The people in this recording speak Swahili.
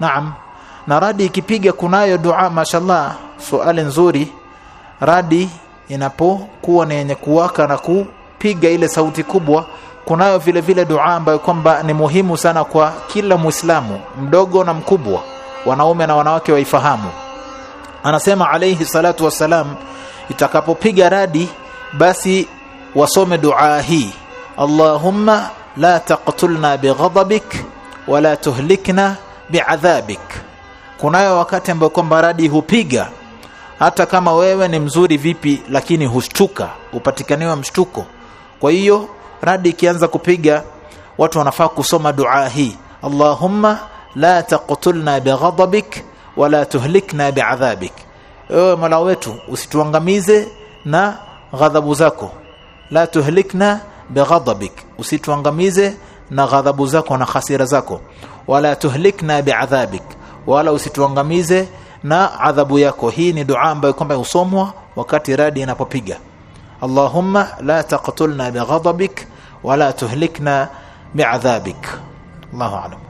naam. Na radi ikipiga kunayo dua mashallah Suali nzuri. Radi inapokuwa na yenye kuwaka na kupiga ile sauti kubwa kunayo vile vile dua ambayo kwamba ni muhimu sana kwa kila muislamu mdogo na mkubwa wanaume na wanawake waifahamu. Anasema alayhi salatu wassalam itakapopiga radi basi wasome dua hii. Allahumma la taqtulna bighadabik wala tuhlikna bi'adhabik. Kunayo wakati ambayo kwamba radi hupiga. Hata kama wewe ni mzuri vipi lakini hushtuka upatikaniwa mshtuko. Kwa hiyo radi ikianza kupiga watu wanafaa kusoma dua hii. Allahumma la taqtulna bighadabik wala tuhlikna bi'adhabik. Ewe mola wetu usituangamize na ghadhabu zako. La tuhlikna bighadabik. Usituangamize na ghadhabu zako na hasira zako wala tuhlikna bi'adhabik wala usituangamize na adhabu yako. Hii ni dua ambayo kwamba husomwa wakati radi inapopiga. Allahumma la taqtulna bighadabik wala tuhlikna bi'adhabik. Allahu a'lam